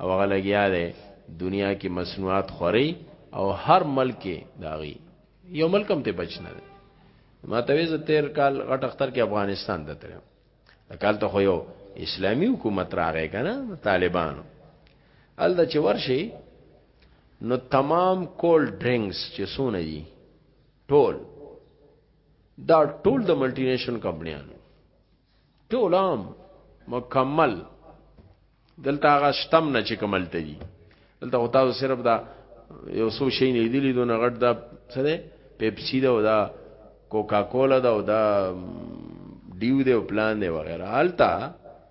او هغه لګیا دی دنیا کې مصنوعات خوري او هر ملک داغي یو ملک هم ته بچ نه دی ما ته ویزه تیر کال غټ اختر کې افغانستان ته تر کال ته خو یو اسلامی حکومت راغی کنه طالبانو ال د چې ورشي نو تمام کول ډرینګز چې سونه دي ټول دا ټول د ملټی نېشنل کمپنیانو ټول عام مکمل دلته هغه شتم نه چې کمل ته دي دلته خو تاسو صرف دا یو څو شي نه دي لیدونه غټ دا څه ده پیپسي دا او دا کوکا کولا دا او دا ډیو دی او پلان دی وغیرہ حالتا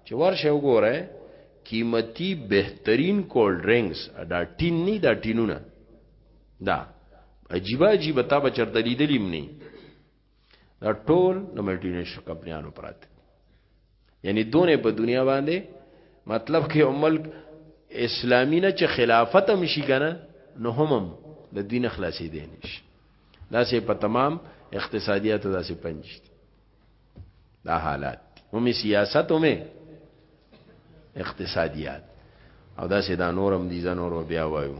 چې ورشه وګوره قیمتي بهترین کولډ ډرینګز دا ټین نه دا ټینونه دا عجیب عجیب تا بچرته لیدلیم نه دا ټول د ملټي نېشنل کمپنیانو پراته یعنی دونه په دنیا باندې مطلب کې عمل اسلامی نه چې خلافت هم شي کنه نو هم د دین خلاصې دي نشي دا سه په تمام اقتصادیات دا سه پنځت دا حالات هم سیاست هم اقتصادیات او دا سه دا نورم دي زنور بیا وایو